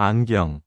안경